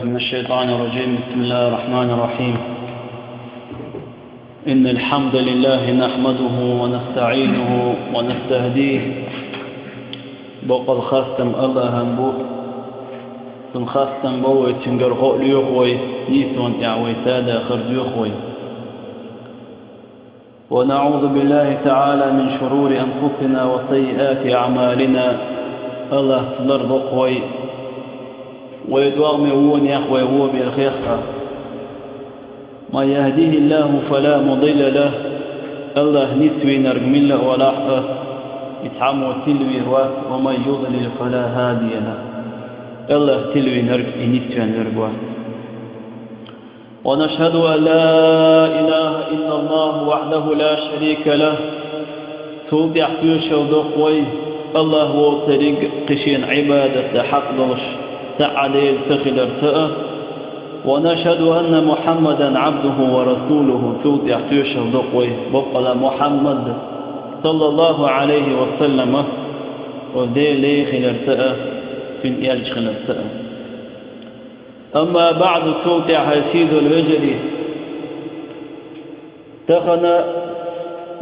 من الشيطان الرجيم. بسم الله الرحمن الرحيم. إن الحمد لله نحمده ونستعينه ونستهديه. بقل خاستم الله هنبوه تن خاستم بوي تنقر غؤليوخوي نيسون اعوي سادة خرجيوخوي ونعوذ بالله تعالى من شرور أنفسنا وسيئات أعمالنا. الله تلربقوي ويدوغ ميوون يخوي هو بالخيخة ما يهديه الله فلا مضل له. الله نسوي نرقم الله ولا حقه يتعمو تلوي روات ومن يضلل فلا هادي له. الله تلوي نرق نسوي نرقوات ونشهد أن لا إله إلا الله وحده لا شريك له. توضع فيش ودقوي الله هو طريق قشين عبادة حق ضلش تعالي التخل ارتأى ونشهد أن محمدا عبده ورسوله. توضع فيش ودقوي بقل محمد صلى الله عليه وسلم. ودي لي خل ارتأى فين يلج خل ارتأى أما بعد توتع هسيد الوجري تخنا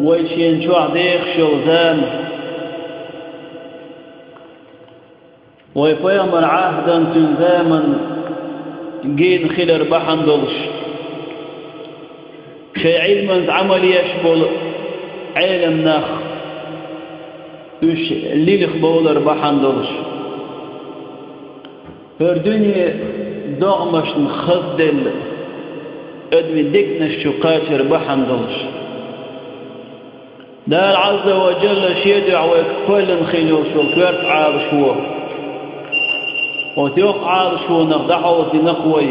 ويشين شو عديخ شوزان. ويفيمر عهدا تنزاما جين خلر بحن دلش. شي علما عمل يشبل علم وش اللي بولر بحن دلش. فردني دغمش نخدل ادمي دكنا الشقاتر بحن دلش. دار عز وجل شيدع ويكفل خلو شو كيرت عاب شو وتيوق عاب شو نقدحه وتنقوي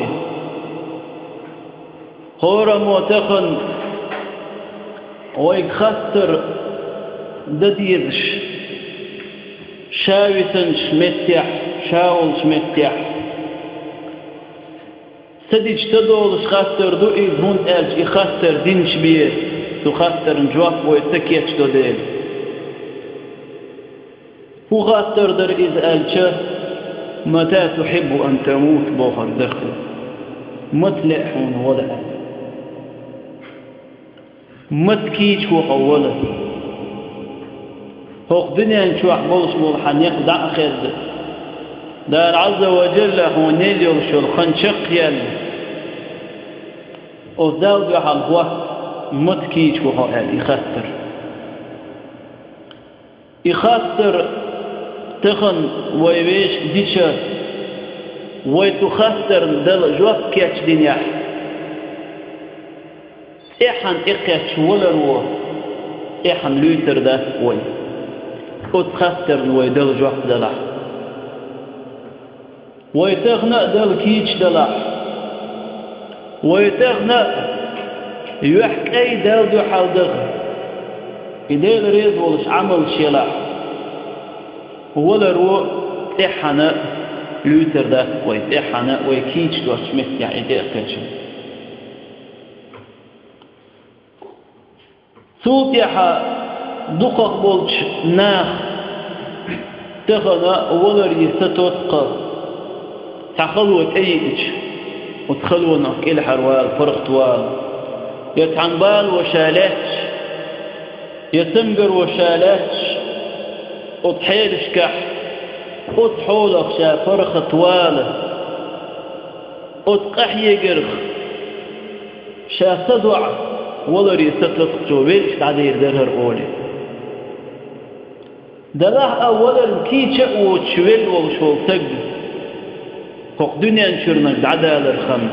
خورا موتخن ويكخسر دديدش. شاوسن شمتح شاول شمتح سديج تدول خاطر دو إيه هون ألج يخاطر دين شبيه تخاطر نجواب ويتكيتش دو ديل. هو خاطر در إذ ألج متى تحب أن تموت بوخر دخل؟ متلحون ولا متكيش هو أولا هو دنيا نشوح بولش بول حنيق دع خير دار عز وجل هو نيلي وشو الخنشق يلي وزاود يحل هو متكيش وهو يخسر يخسر تخن ويبيش ديشة ويتخسر دل جواب كيتش دنيا إحن إقيتش ولا رو إحن لوتر ده وي وتخسر ويدل جواب دلح ويتغنى دل كيتش دلح ويتغنى يحك أي دال دو حال دغ إديل ريز ولش عمل شلا ولا رو إحنا لوتر ده ويت إحنا ويكيتش دو شمت يعني دي أقلش صوت يحا دقق بولش ناخ تغنى ولا ريستوتق تخلوت أيش وتخلونا فرق طوال يتعنبال وشالاتش يتمقر وشالاتش وطحيلش كح وطحولك شا فرق طوال وتقح يقرخ. شا تدع ولا يستطلق جوبيلش تعدير درهر أولي. دلاه أولا كيتش وتشويل وشول تقدر فوق دنيا نشرنا عدالة الخم.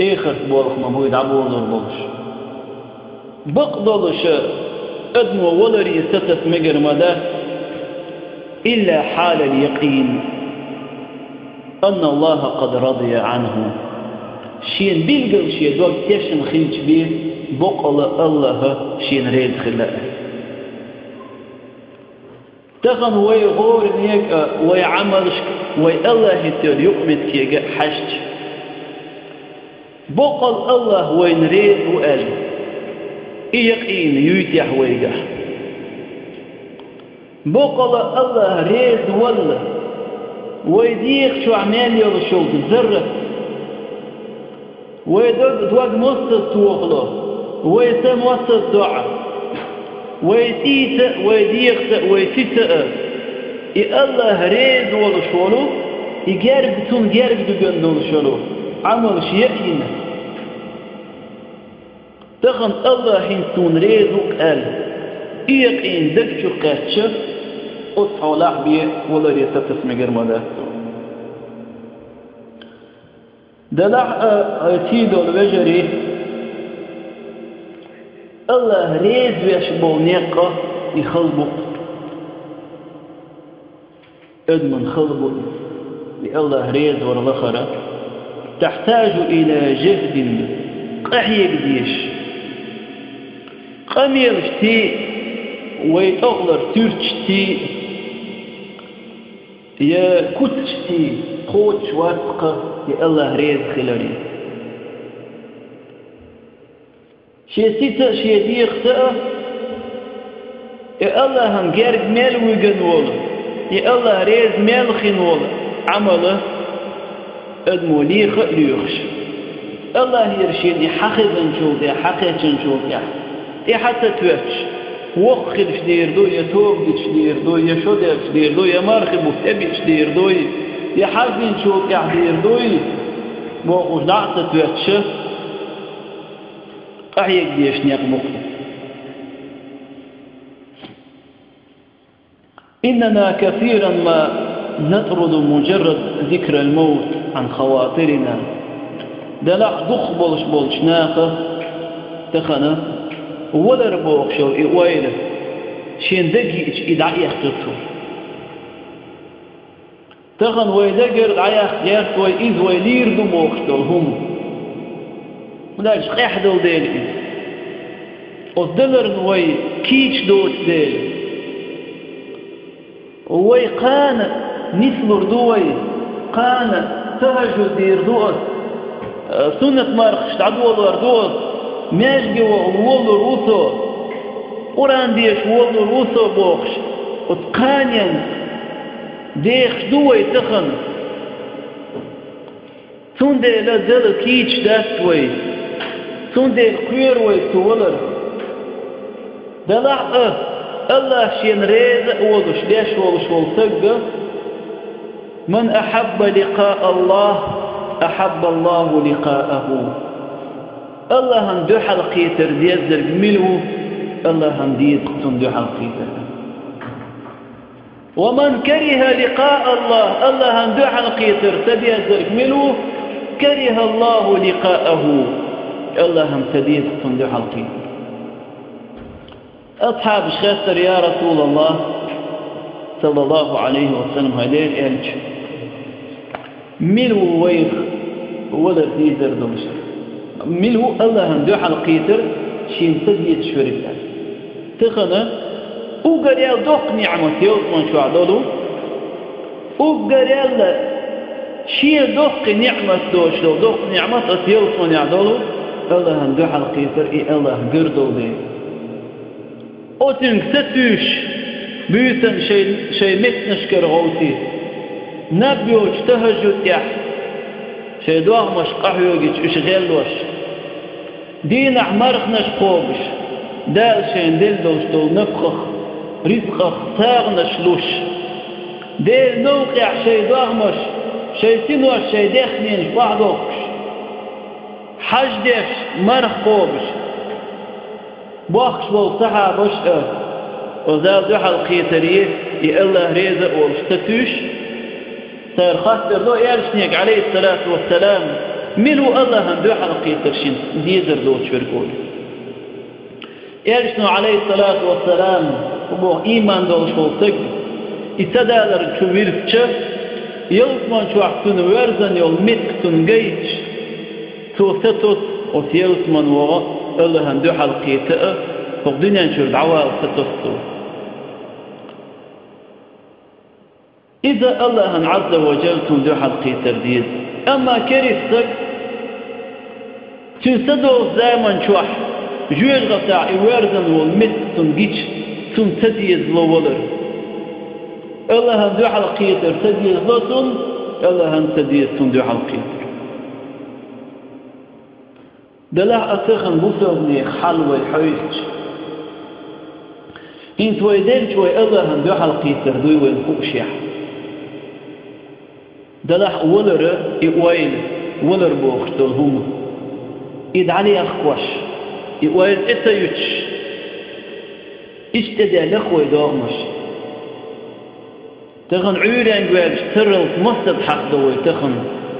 إيخر بورخ مبويد عبون البلش. بقضلش أدمو ولري ستت مقر مدى إلا حال اليقين أن الله قد رضي عنه. شين بيلقل شي دوك تيشن خيج بيه بقل الله شين ريد خلاه تخن وي غور نيك وي عملش وي الله يتر يقمت كي حشت. بقل الله وين ريد وقال يقين يتيح ويقح بقل الله ريد ولا ويديق شو عمال يلا شولت زرت ويدق دوق مصد توغله ويسم وصد دعا ويتيت ويديق ويتيت. إي الله ريد ولا شولو يقرب تون قرب دقن دول شولو عمل شيئين تخن الله حين تون ريدوك أل. إيقين دكشو قاتشف أطعو بيه ولا ريتا تسمى قرمدات دلع تيدو الوجري الله ريز ويشبو نيقة يخلبو. إدمن خلبو. الله ريز ورلخرة. تحتاج إلى جهد قحيك ديش قمير شتي ويتغلر ترشتي يا كتشتي خوش واتقة يا الله ريز خلالي شي سيتا شي ديخ تأ يا الله هم جارك مال ويقن ولا يا الله ريز مال خين ولا عمله ادمو ليخ ليخش الله يرشيد يحقق نشوف نشوف يا حتى يا توب شدير دو يا شدر شدير دو يا مرخب دو يا حزين شوك دو موقوش دعت توتش أحيك ديش نيق مقصد إننا كثيرا ما نطرد مجرد ذكر الموت عن خواطرنا دلع دخ بولش بولش ناقة ولا ربوق شو إقوائنا شين دقي إش إدعي أخطرته تغن ويدقر عيا أخيارت وإذ ويلير دموقتل هم ملاش قحدل دينك أو دلرن نوي كيش دوت ديل وي قانا نسلر دوي قانا تهجو دير دوت سنة مارخش تعدو الله دوت ماشي وولو روسو قران ديش وولو روسو بوخش وتقانيا ديخ دوي تخن تون دي لازل كيش داستوي تون دي القير ويتولر دلع الله شين ريز ولش ليش ولش ولتق من أحب لقاء الله أحب الله لقاءه الله هم دو حلقية ترديز زرق ملو الله هم ديز قطن دو حلقية ومن كره لقاء الله الله هم دو حلقية ترديز زرق ملو كره الله لقاءه. الله هم تديز قطن دو حلقية أصحاب الشخصر يا رسول الله صلى الله عليه وسلم هلين إلج ملو ويخ ولا ديزر دمشق منه الله هم دو حلقيتر شين تديت شورك تخنا وقال يا دوق نعمة يوصمن شو عددو؟ وقال يا شي دوق نعمة دوش لو دوق نعمة يوصمن يعددو الله هم دو حلقيتر إي الله قردو دي. أوتنك ستوش بيتن شي شي متنشكر غوتي. نبيوش تهجد يح شي دوغ مش قحيوغيش اش غيلوش دين أحمرخ نشقوبش دال شين دل دوش دول نفخخ رزقخ تاغ نشلوش ديل نوقع شي دوغمش شي تنوش شي دخنينش بعضوكش حج ديش مرخ قوبش. بوخش بول صحابش آه وزال دو حلقيتريه يا الله ريزة والشتتوش سير خاطر دو يالشنيك عليه الصلاة والسلام. ملو الله هم دو حلقي ترشين ديزر دو تشوركول إرشنو عليه الصلاة والسلام وبو إيمان دو شولتك إتدالر شو ويرفش يلتمان شو أحسن ورزن يول متكتن جيتش تو ستوت وتيلتمان وغا الله هم دو حلقي تأ. فقدنا نشور دعوة ستوستو إذا الله عز وجل تندو حلقي ترديد أما كريستك تنسدو زامن شوح جويل غطاع إوارزن والمت تنجيش تنتديز لولر الله هن دوح القيتر تديس لطن الله هن تديس دوح القيتر دلاه أتخن بصوبني حلوة حويش إن تويدل شوي الله هن دوح القيتر دوي وين فوقشيح دلاه ولر إقويل ولر بوخشتل هم إذ علي أخوش إقويل إتيوش إشتدى لخوي دوغمش تخن عيران قوالش ترل مصد حق دوي تخن.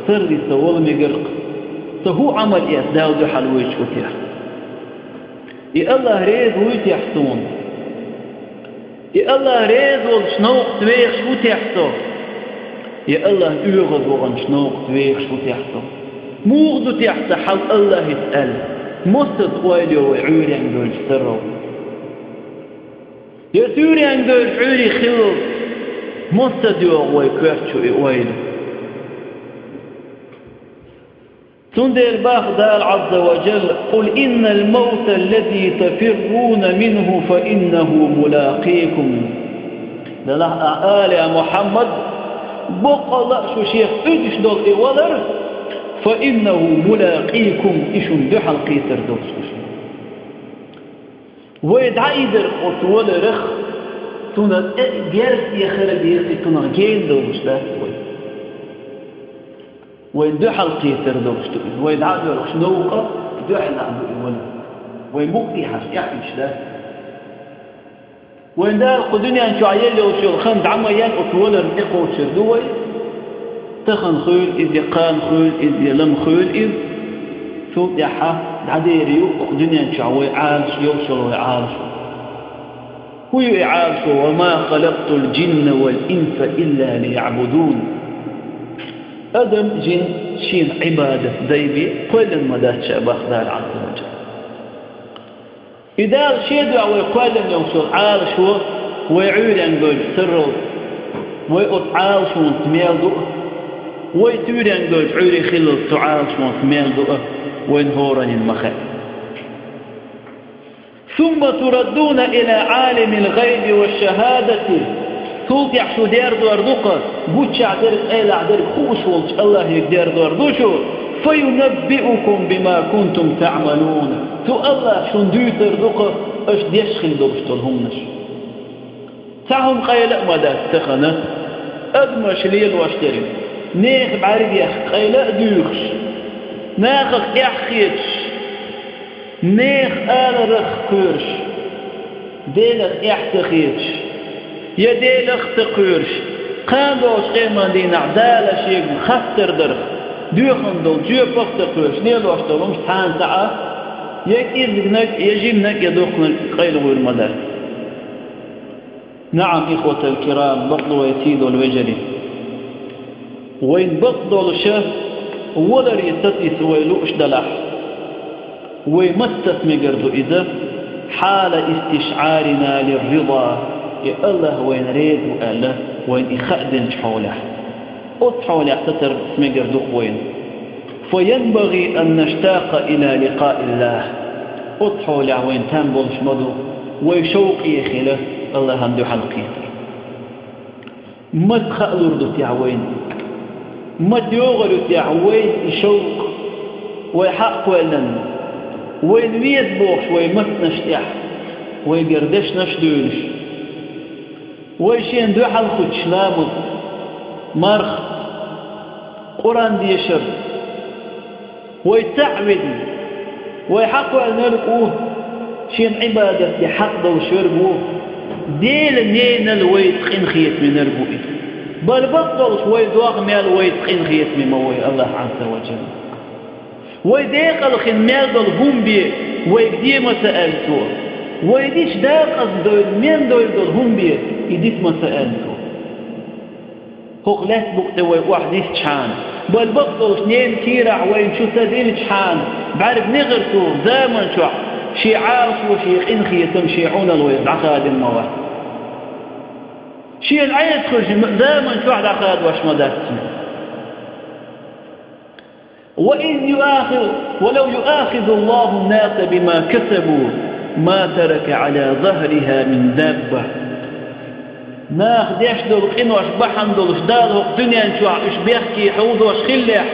ترلي سوال مقرق تهو عمل إيه داود حلويش وتيح. يا الله ريز ويتيحتون يا الله ريز والشنوق تويخ شو تيحتو يا الله يغض وغن شنوق تويخ شو تيحتو موغدو تيحت حل الله يسأل مصد قوالي وعيران قوالش ترل يا سوريان قوالش عيري خلص مستديو ويكوشو إويل تندر باخدال عز وجل قل إن الموت الذي تفرون منه فإنه ملاقيكم لله آل يا محمد بقى الله شو شيخ إدش دول إولر فإنه ملاقيكم إشن دحل قيتر دول ويدعي در قطول رخ toen dat جالس يخرج يخي toen geen دوش لا وين دو حلقي تردوش تقول وين عادوا الخشنوقة دو الولا وين مقتي حش يحمش لا وين دار قدنيا ان شو عيالي وشو الخند عما يان اتولا رنقو شردوي تخن خيل إذ يقان خيل إذ يلم خيل إذ شو يحا عديريو قدنيا ان شو عوي عالش يوصل ويعالش هو إعاش وما خلقت الجن والإنس إلا ليعبدون. أدم جن شين عبادة ديبي كل المدات شابخ دار عز وجل. إذا شيدوا ويقال يوصل عارش هو ويعود أن قول سر ويقط عارش وانتميل ويتوري أن قول عوري خلل تعارش وانتميل وينهورا المخير ثم تردون إلى عالم الغيب والشهادة. توقع شو دير دور دوقة بوتش عدرك ايلا عدرك خوش والش الله يقدر دور دوشو. فينبئكم بما كنتم تعملون. تو الله شو ندوتر دوقة أش ديشخل دوشتلهمنش تعهم قيلة مدى تخنة. أدمش ليل واشتري. نيخ بعرب يخ قيلة دوخش ناخخ يحخيتش نيخ آل رخ كورش. ديلخ احتخيرش يا ديلخ تقورش. قاندوش قيمان دين عدالة شيء خفتر درخ دوخن دول جو بخت قورش نيلوش دولمش تحان ساعة يك إذنك يجيبنك يدوخن قيل غير مدار. نعم إخوة الكرام بطلوا يتيدوا الوجري وين بطلوا الشف ولا ريستي سويلوش دلح. ومست مقرد إذا حال استشعارنا للرضا يا الله وين ريد وألا وين إخأدن حوله. أطحول يعتتر مقرد وين. فينبغي أن نشتاق إلى لقاء الله. أطحول وين تنبل شمدو ويشوق يخله الله هندو حلقيت ما تخألور دو تعوين ما تيوغر تعوين يشوق ويحق ولن وين ويد بوخش وين مت نشتح وين قردش نشدولش وين شين دو حلقو تشلامد مرخ قرآن ديشر ويتعبد ويحقوا أن نلقوه شين عبادة يحق دو ديل نين الويت قين خيت من البوئي بل بطل شوي دواغ مال ويت قين خيت من موي الله عز وجل. ويديق الخنمال دول هم بي ويقدي مسألتو ويديش داقص دول من دول دول هم بي يديك مسألتو هو لا تبقى واحد يستشان بل بقطو اثنين كيرع وين شو تدين تشحان بعرف نغرتو زامن شو. شي عارف وشي انخي تمشيعون الويض عقاد المواد. شي العين تخرج زامن شو عقاد واش مدات وإن يؤاخذ ولو يؤاخذ الله الناس بما كسبوا ما ترك على ظهرها من دابة ناخ ديش دول قنوش بحن دولش دالو دنيا شو اش بيحكي حوضوش خلح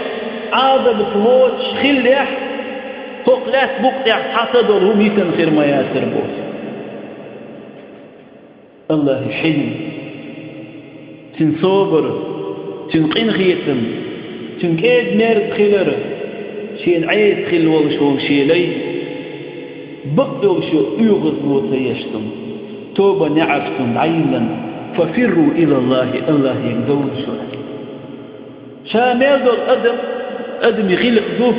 عادة بتموت خلح فوق لا بقطع حتى دول هم يتنخير ما ياسر بوس الله حلم تن صبر تن قين خيتم تن كيد مير خلر شين عيد خل وشو شيلي بقدر شو يغض موت يشتم توبة نعفتم عينا ففروا إلى الله الله يقدون شو شامل دول أدم أدم يخلق ذوه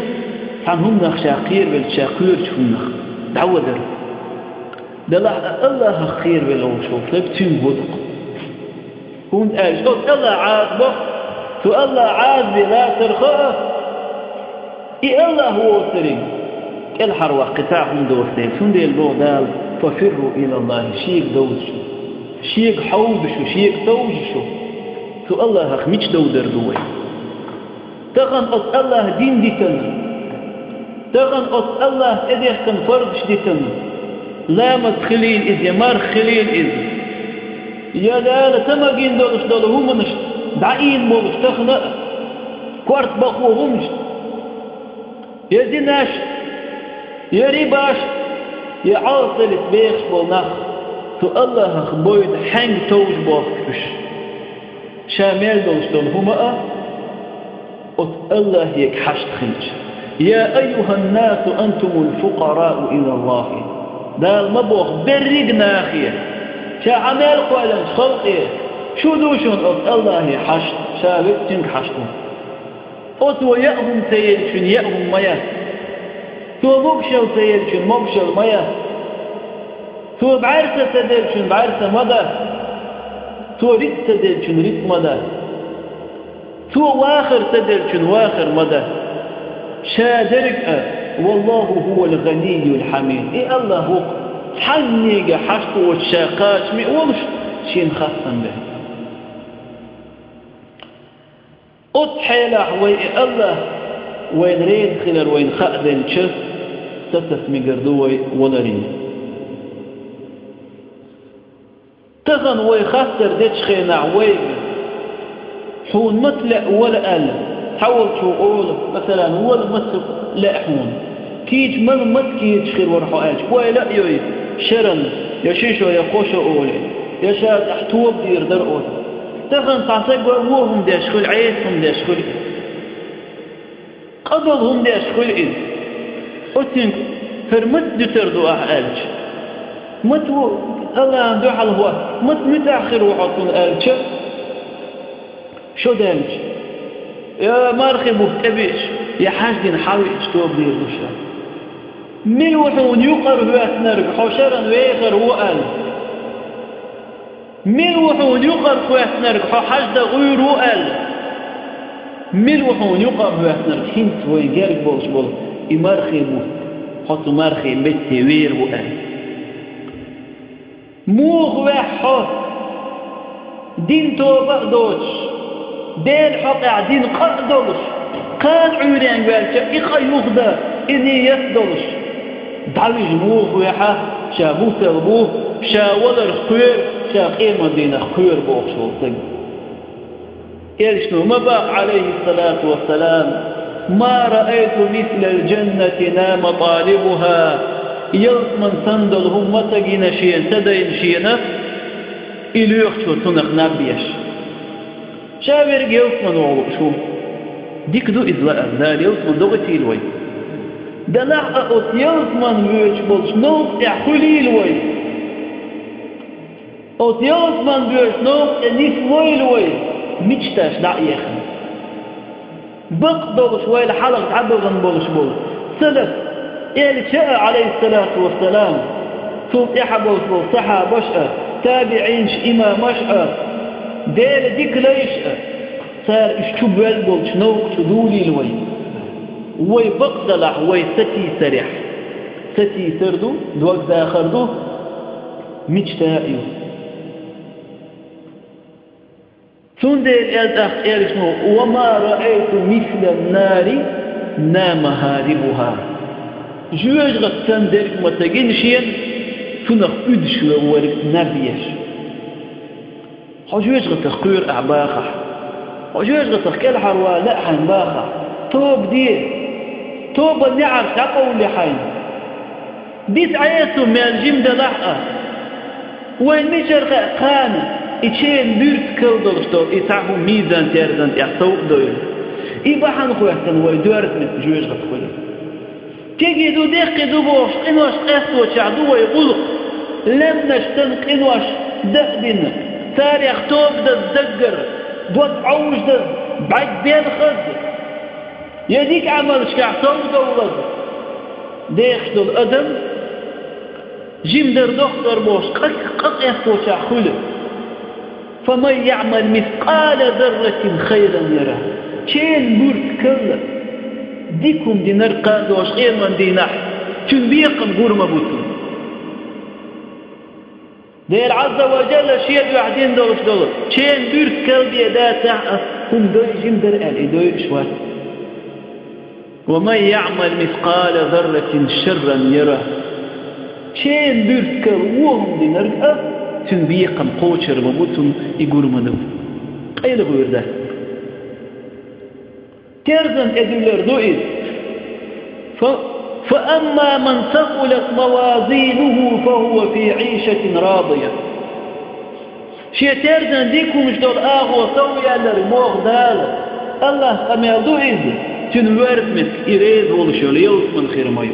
عن هم نخ شاقير بالشاقير شو نخ دعوة دلع الله خير ولو شوف لبتين بدق هون قال شوف الله عاقبه تو الله عاقبه لا ترخاه إي الله هو ترين الحر قطاعهم دوستين شون دي البو دال؟ ففروا إلى الله. شيك دوشو شيك حوبشو شيك الله خميش دودر دوي. تغن أط الله دين ديتن. تغن أط الله إديح كان فردش ديتن لامت خليل إذ يمار خليل إذ. يا لا تماجين دولش دول هم مش دعين مولش تخنق كوارت بخو همش يا ديناش يا ريباش يا عاطل تبيخ بولنخ تو الله خبويد حنگ توج باخش شامل دولش دول هم أت الله يك حشت خنج يا أيها الناس أنتم الفقراء إلى الله. دال مبوخ بريق ناخية. شا عمال قوالا خلقي شو أط الله حشت. شابك تنك حشتهم أط ويأهم تيلشن يأهم مياه تو مبشل تيلشن مبشل مياه تو بعرسة تدلشن بعرسة مدى تو ريت تدلشن ريت مدى تو واخر تدلشن واخر مدى شادرك والله هو الغني الحميد إيه الله هو حنيق حشط والشاقات مي ولش شين خاصا به. أضحي له وي الله وين ريد خلال وين خأذن شف ستسمي قردوي ونرين تغن وي خسر ديش خينا وي حون مطلع ولا أل. حول شو قول مثلا ولا مثل لا حون كيج من مت كيج خير ورحو آج كوي لا يوي شرن يشيشو يقوشو أولي يشاد أحتوب دير در أولي تغن تعصيب وهم ديش خل عيسهم ديش خل قبضهم ديش خل إذ. أتنك فرمت دتردو أحالج. مت الله عنده حل هو. مت متأخر وحطون آلج. شو دالج يا مارخي مهتبش يا حاجدين حاوي إجتوب دير دوشا. ملوحون يقر هو أثنرق حشرا ويخر هو أل. ملوحون يقر هو أثنرق حجد غير هو أل. ملوحون يقر هو أثنرق حنت وين جارك بولش بول إمارخي مو حطو مارخي متي وير هو أل. موغ وحط دين توبة دوش دين حقع دين قردوش قال عوريان قال إخا يغدى إني يسدوش دعوي جموه ويحا شابو تغبوه شا ولر خير شا قيمة دينا خير بوخ شوطن إرشنو مباق عليه الصلاة والسلام ما رأيت مثل الجنة نام طالبها من سندل هم متقين شيئا تدين شيئا إلو يخشو تنق نبيش شاور يلصمن وعلو شو. ديك دو إزلاء ذال يلصمن دوغتي الوي دلع أوتيوز من ويش بولش نوك احولي لوي أوتيوز من ويش نوك انيس وي لوي ميشتاش دع يخن بق بولش وي لحلق عبو غن بولش بول سلف إيه شاء عليه الصلاة والسلام صوت إحبوش بول صحا بشأ تابعين إما مشأ دير ديك ليش صار اشتب والبولش نوك تدولي لوي وي بقدلح وي ستي سرح ستي سردو دوك داخردو مجتائيو. ثم دير الأخ إيرشنو وما رأيت مثل النار نام هاربها. جوج غتان ديرك متقين شيئا فنخ أدش ورك نبيش. حجوج غتخير أعباخة حجوج غتخكل حروا لا حين باخة توب دي توب النعر تقول لحين ديت عيسو من الجيم دلحقة وين مشر قانة إيشين بيرت كودلشتو إتعبو ميزان تيرزان يحتوق دويل إباحان خو يحتن ويدورت من جويش غتخير تيجي دو ديق دو بوش. قنوش قسو شعدو ويقولق لم نشتن قنوش دقدن تاريخ توب الزقر دوت عوش دا بعد بين خد يديك عمل توب دولد ديخ دو الأدم جيم در دختر بوش قق قق يسو شعخول فمن يعمل مثقال ذرة خيرا يرى چين بورت كله ديكم دي نرقى دوش غير من دي نح چون بيقم قرم بوتون دير عز وجل شيء وعدين دولش دولش چين بيرت كلبي دا تع هم دوي جندر ال دوي شوات ومن يعمل مثقال ذرة شرا يره. دي نرقى چون بيقم قوشر ببوتون يقول منو؟ قيل غير ده ترزن أدولر دوئد فأما من ثقلت موازينه فهو في عيشة راضية. شيء ترزن ديكو مش دول آغو سويا لرموغ دال. الله أما يدوئد تنورد مسك إريد والشول يوس من خير ميو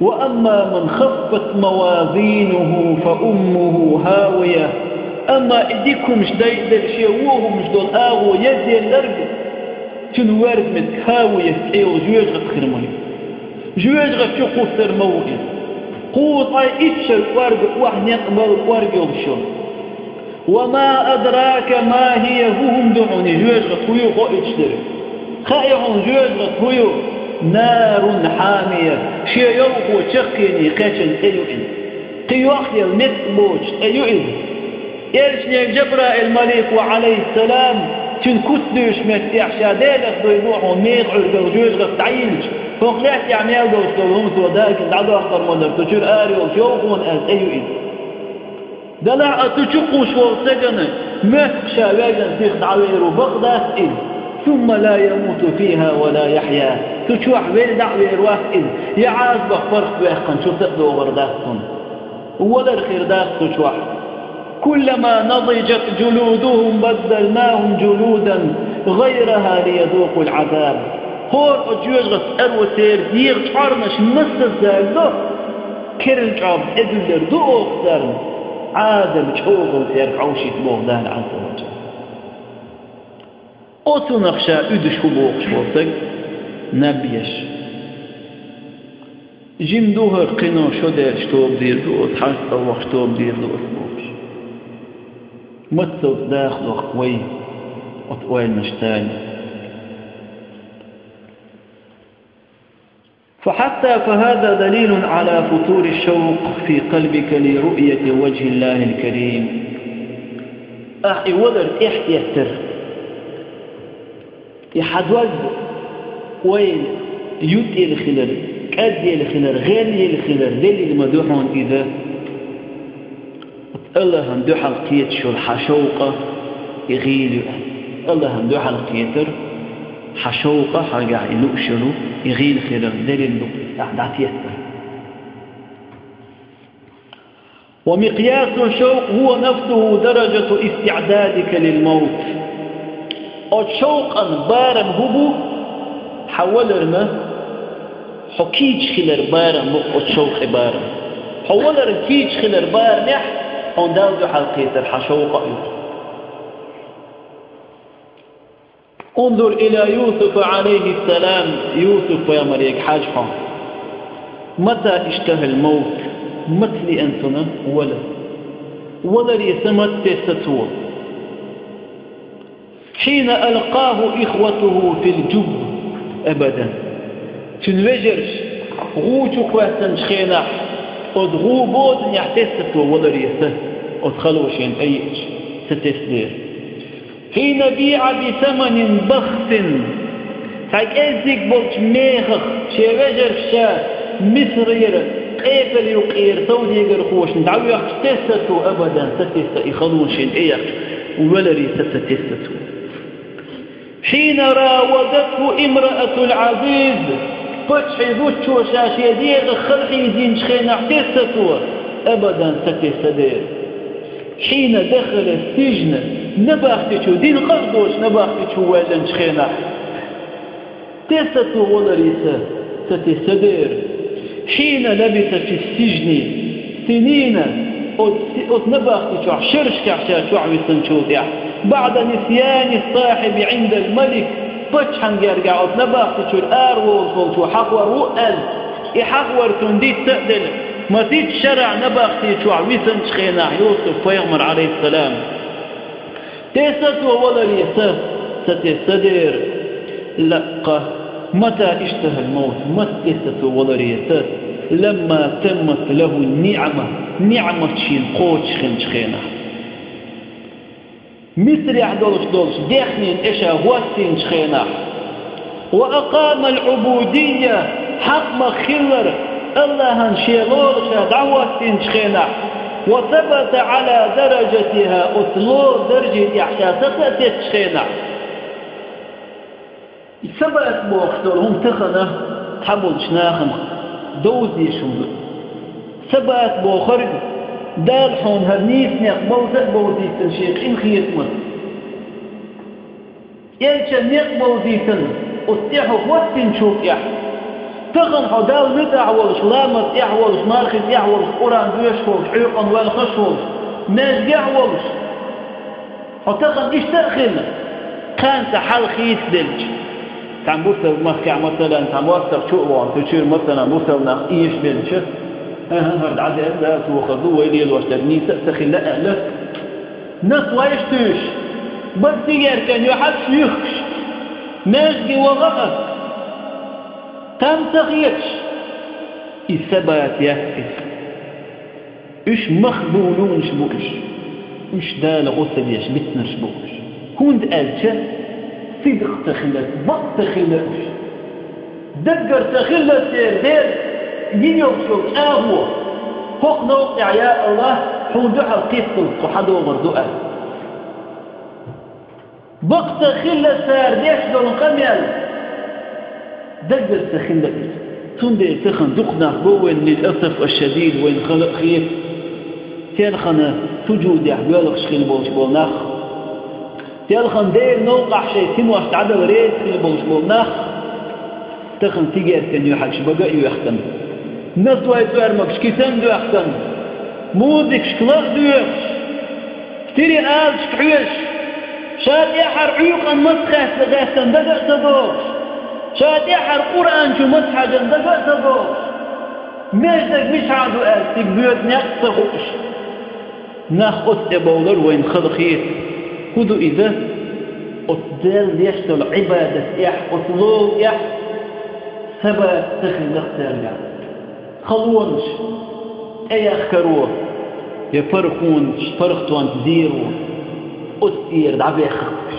وأما من خفت موازينه فأمه هاوية أما إديكم مش دايدر شيء وهو مش دول آغو يدي الأرض تن وارد من كاوية ايو جواج غتخير مي جواج غتشو قوتر موغي قوت اي اتشر وارد واحد يقبل وارد يوبشون وما أدراك ما هي هم دعوني جواج غتخيو قو اتشتر خايعون جواج غتخيو نار حامية. شي يوقو تشقيني قاتل ايو ان قيو أخي المت بوش ايو ان يرشني جبرائيل الملك وعليه السلام. تن كتلوش متيح شادالك ضيبوح وميغ عرق وجوج غف تعينش فوق لحت يعني أوجو استوهم سوداك دعدو أخطر مدر تشير آري وشوفون أز إن دلع أتشقو شو سجن مه شاواجن سيخ دعوير وبغداس إن. ثم لا يموت فيها ولا يحيا. تشوح بين دعوير واس إن يعاز بفرق بيخن شو تقدو غرداسون ولا الخير داس تشوح. كلما نضجت جلودهم بدلناهم جلودا غيرها ليذوقوا العذاب. هور أجيوش غس أروتير دير شعرنش مسل زالدو كرن جاب إدلر دو أخدر عادم شوغل تير عوشي بوغدان عز وجل. أوتو نخشى أدش بوغ شوصك نبيش جيم دوهر قنو شو دير شتوب دير دو أتحس أو شتوب دير دو أسبوش متو داخل خوي وطويل مشتاي فحتى فهذا دليل على فتور الشوق في قلبك لرؤية وجه الله الكريم أحي ودر احتيتر يحدوز وين؟ يوتي الخلر كدي الخلر غير الخلر ذي المدوحون إذا. الله هندو حلقية شو الحشوقة يغيل الله هندو حلقية حشوقة حرقع ينقشلو يغيل خيرا دليل دعتيتر ومقياس الشوق هو نفسه درجة استعدادك للموت. شوقا بارا هبو حولرنا حكيج خلر بارا مقو شوق بارا حولر كيج خلر بار نح on داود حلقية الحشوقة انظر إلى يوسف عليه السلام. يوسف يا مريك حاجحة متى اشتهى الموت؟ مثل أنتنا ولا ولا يسمت تستوى حين ألقاه إخوته في الجب أبدا. تنوجرش غوتك واسنشخينح ادغو بود يحتسك ولا ريسه ادخلوشين إيش ستسدير حين بيع بثمن بخت فاك ازيك بولش ميخخ شيرجر شا مصرير قيف ليقير سودي يقر خوش ندعو تستو أبدا ستست إخلون شين إيخ ولري ستتستو حين راودته امرأة العزيز فتحي ذوتش وشاش يديغ خلحي زين شخين اعتستو أبدا ستستدير حين دخل السجن نباختشو دين قردوش نباختشو ولا شخينا تستو ولري ستستدير حين لبث في السجن سنين شوع شرش كعشا شوع ويسنشوط بعد نسيان الصاحب عند الملك فتحن يرجع أتنبخت شوع آر شو حقور وقل إحقور تنديت تأدل. ما تيت شرع نبخت شوع ويسنشخينا يوسف فيغمر عليه السلام. تيست ولا ريسه ستستدر لقى متى اشتهى الموت؟ متى ولا ريسه لما تمت له النعمة. نعمة شين قوش خنش خينا مسرع دولش دولش. دخنين إشا واتين شخينا وأقام العبودية حق مخلر الله انشيلوش دعوة شخينا وثبت على درجتها أطلو درجة إحساسة تشخينا ثبت بوقتهم هم تخنا تحبوا شناخن دوزي شو ثبات بو دال حون هرنيس نيق بوزة بوزي تنشيق إن خيتمة يلشا نيق بوزي تن أستيحو واتن شوف يح. تغن حدال ندع ولش لامت يح ولش مارخز يح ولش قرآن دوش ولش عيقا والخش ولش ماج يح ولش حتغن إيش تأخذ كان تحل خيس دلج. تعم بوسر مخكع مثلا تعم واسر شو وان تشير مثلا بوسر ناخ إيش بنش لا توخذوا ويلي الوش تبني تخل لا لك ناس بس تيجر كان يحب يخش ناجي وغفت تم تغيش الثبات يهتف إيش مخبولون شبوش إيش دال غسل يش بتنا شبوش كنت قالت صدق تخلت بط تخلت دقر تخلت سير دير ينيو شوك آهو فوق نوقع يا الله حودح القصة وحدو مردوء بق تخلت سير ديش دون قميل؟ دقر تخلت تندي تخن دقنا بوين للأسف الشديد وين خلق خيف كان خنا تجود يحبيلك شخيل بوش بولناخ تلخن دير نوقع شيء تم واش تعدى وريد في بوش بولنا تخن تيجي كان يحكش بقى يختم كيتم دو يختم موزك شكلاق دو يخش تيري آل شكعيش شاد يحر عيوقا مسخة لغاستن دقا تبوش شاد يحر قرآن شو جن دقا تبوش مجدك مش عادو آل تقبيوت نقصة خوش ناخ أتبولر وين خلقيت كدو إذا أتدال يشتل عبادة إح أطلول إح سبا تخل نختار خلونش أي أخكروه؟ يفرخونش فرختوان تديرو أتير دعبي أخفش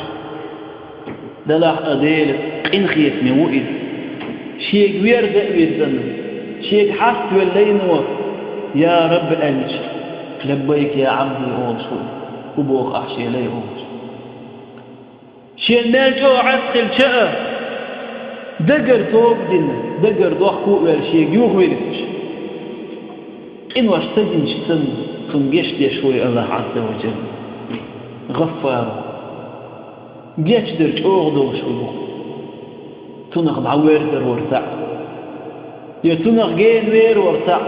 دلاح أديل إن خيت موئد شيك ويرد ويزن شيك حست واللينو يا رب أنش. لبيك يا عبدي أول وبوخ أحشي ليهم شين ناجو عسخل شاء دقر توب دين. دقر دوخ كوئر شيء يوغ ويرتش إن واش تجن شتن تنجيش دي شوي الله عز وجل. غفار. جيش درج أغدو شوي تنغ بعوير در ورسع يا تنغ جين وير ورسع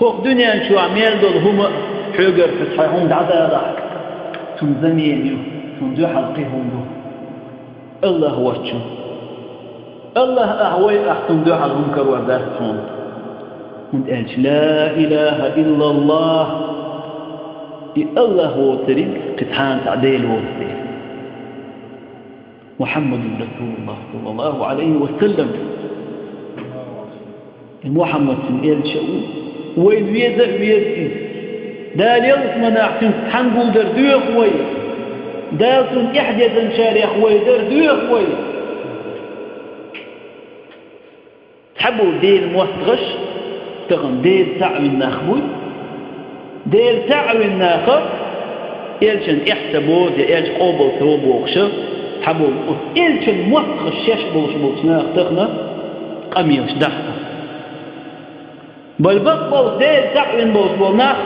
فوق دنيا شو عميل دول هم حجر فتحهم دعدا ضحك تم زمينيو تم دو حلقهم دو. الله وچو الله أهوي أحتم دو حلقهم كروا دارتون من قالش لا إله إلا الله. الله هو طريق قطحان تعديل وسيل محمد رسول الله صلى الله عليه وسلم. محمد سنقال شؤون وين ويدا ويدا دال يلس مناعتن حنقول در دو خوي دالتن إحدى شاري خوي در دو خوي تحبوا دين موسغش تغن ديل تعوين ناخبوي ديل تعوين ناخب إلشن إحسبو دي إلش قوبل ثوب وخشب حبو إلشن موقع الشيش بوش بوش ناخ تغنى قميش دحقه بل بقبل ديل تعوين بوش بوش ناخ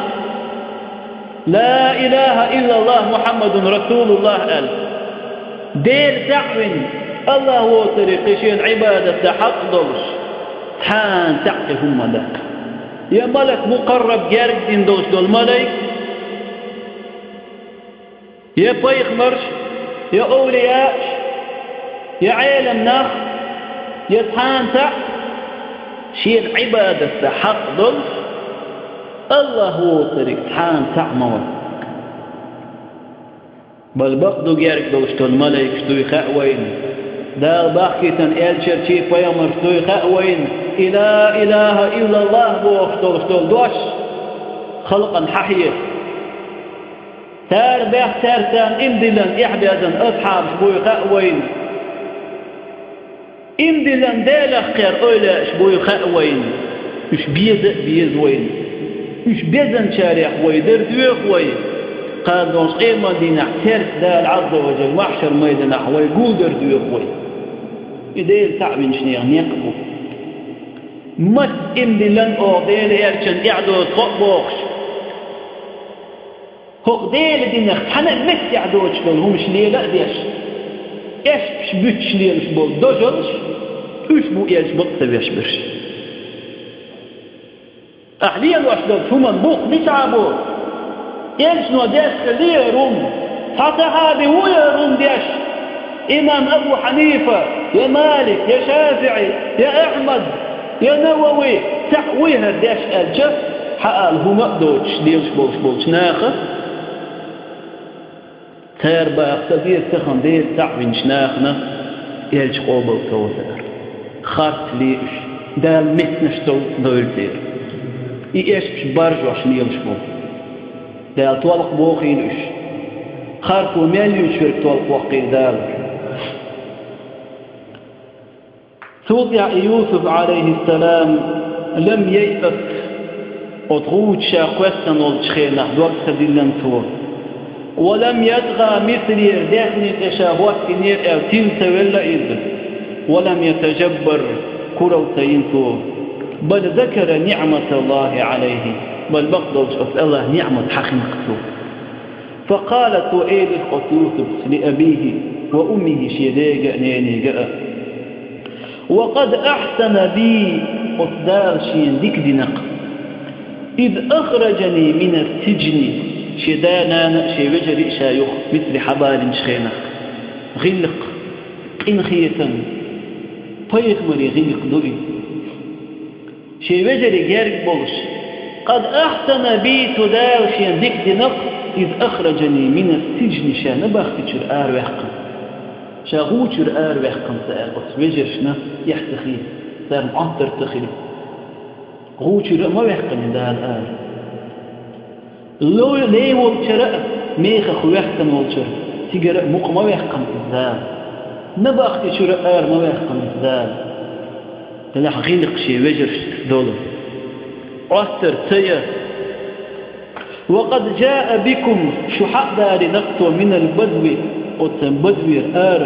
لا إله إلا الله محمد رسول الله قال. دير دعوين الله هو طريقشين عبادة حق دولش حان تعقي هم ذاك. يا ملك مقرب جارك دين دوش دول ملك. يا بيخ مرش يا أولياء يا عالم نخ يا تحان تع شين عبادة حق دولش الله هو طريق حان تعمل بل بقدو جارك دوشتو الملك شتوي خاوين دا باقي تن الشر شي فيمر شتوي خأوين. إلا إله إلا الله بوشتو شتو دوش. خلقا ححية. تار بيح تار تان امدلن إحدادا أصحاب شبوي خأوين. امدلن دالخ خير أولا شبوي خأوين. مش بيز بيز وين. مش بيزن شارع خوي در دوي خوي قال دونس قيمة دينا احترت دال عز وجل محشر ميدنا خوي قول در دوي خوي إديل تعبين شنيغ نيقبو مت ام دي لن أو ديل يرشن اعدو تقبوخش هو ديل دينا حنا مت يعدو تشلون هم شليه لا ديش إيش بش بيت شليه مش بول دوجلش إيش بو إيش بقت بيش برش أحليا وأشدد ثم بوق بتعبو إيش نو ديش كليه روم حتى هذه هو روم ديش إمام أبو حنيفة يا مالك يا شافعي يا أحمد يا نووي تحويها ديش الجف حقال هما دوتش ديش بوش بوش ناخة تير باقتدير تخن دير تعوين شناخنا. يلش قوبل توزر خارت ليش؟ دال متنش تو دول دير إيش بش برج وعشان يمشبو دال طولق بوخين إيش خارك ومليون شرك طولق وقين دال. توضع يوسف عليه السلام لم ييأس وتغوت شاقوستن والتخينة دوقت دلن تور. ولم يدغى مثل يردخني تشابهات كنير أو تنسى ولا إذن ولم يتجبر كرو تينتور بل ذكر نعمة الله عليه. بل بقدر الله نعمة حقيقته فقالت وإيد الخطوط لأبيه وأمه شيديق نيني جاء وقد أحسن بي أصدار شين ديك دينق إذ أخرجني من السجن شدانا وجري شايخ مثل حبال شخينق غلق إنخية طيق مري غلق دوئي. شي وجري جارك بولش. قد أحسن بي تدار شين ديك دينق إذ أخرجني من السجن شان باختي آر وحقا شاغو آر وحقا سأقص وجرشنا يحتخي سار معطر تخلي غوشر ما وحقا من دار آر. لو لي والشرع ميخ خوحقا والشرع تقرأ مق ما وحقا الزال نباختي آر ما وحقا الزال تلاح غلق شي وجرش دولو عثر تيه وقد جاء بكم شحاء دار نقطة من البدو. قد بدو آر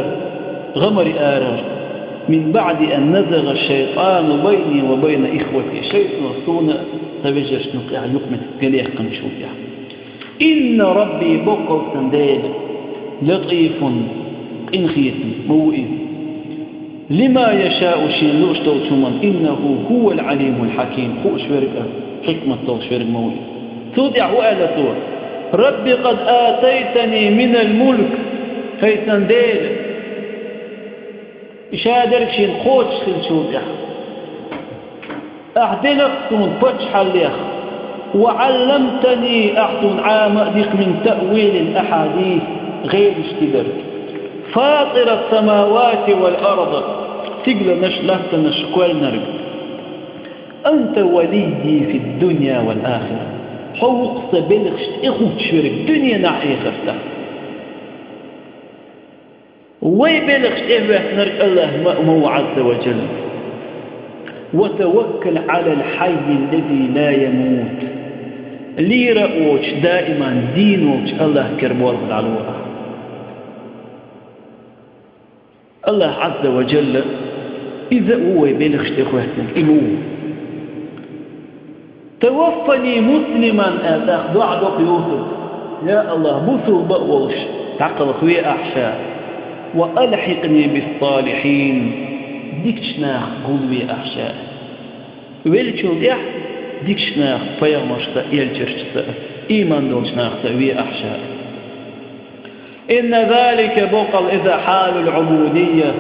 غمر آر من بعد أن نزغ الشيطان بيني وبين إخوتي. شيطان صونا تبجش نقع يقمت قليح قنشوف إن ربي بقر سنداد لطيف إنخيت موئذ لما يشاء شيء لوشتو إنه هو العليم الحكيم. هو شورك حكمة شورك موئذ تودع وآلته ربي قد آتيتني من الملك فيتن ديل إشادرك شين خوش خل شودع أحدلك تون بتش حليخ وعلمتني أحدون عام ديك من تأويل الأحاديث غير اشتدر. فاطر السماوات والأرض. تقل نشلت نشكوال نرق. أنت وليدي في الدنيا والآخرة. حوق بلغشت إخوت شورك دنيا نعي خفتا. وي بلغشت إيه نرك الله مأمو عز وجل. وتوكل على الحي الذي لا يموت. لي رأوش دائما دينوش الله كربوال العلوة الله عز وجل إذا هو بين اختخواتك إمو توفني مسلما آتاخ دعا دق يوسف. يا الله بثو بأولش تعقل خوي أحشاء. وألحقني بالصالحين. ديك شناخ قلبي أحشاء. ويلشو ديح ديك شناخ فيغمشتا يلجرشتا. إيمان دول شناخ وي أحشاء. إن ذلك بقل إذا حال العبودية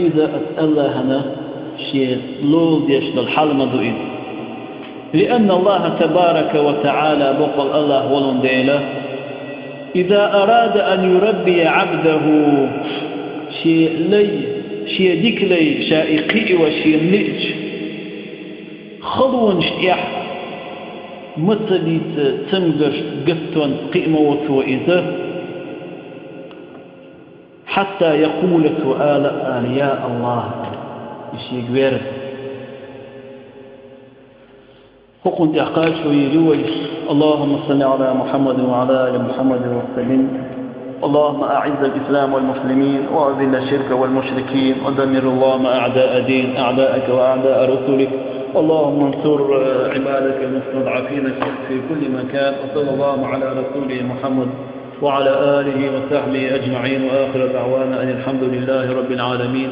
إذا أسأل هنا شيء لول ديش للحال مدوئين. لأن الله تبارك وتعالى بقل الله ولن ديله إذا أراد أن يربي عبده شيء لي شيء ديك لي شائقي وشيء نئج خلون شيح مثلي تنقش قفتون قيمة وتوئذة حتى يقول سؤال آل يا الله يشيك ويرد فقلت أحقاش ويجوي اللهم صل على محمد وعلى آل محمد وسلم. اللهم أعز الإسلام والمسلمين وأذل الشرك والمشركين ودمر اللهم أعداء دين أعداءك وأعداء رسولك. اللهم انصر عبادك المستضعفين في كل مكان وصلى الله على رسوله محمد وعلى آله وصحبه أجمعين. وآخر دعوانا أن الحمد لله رب العالمين.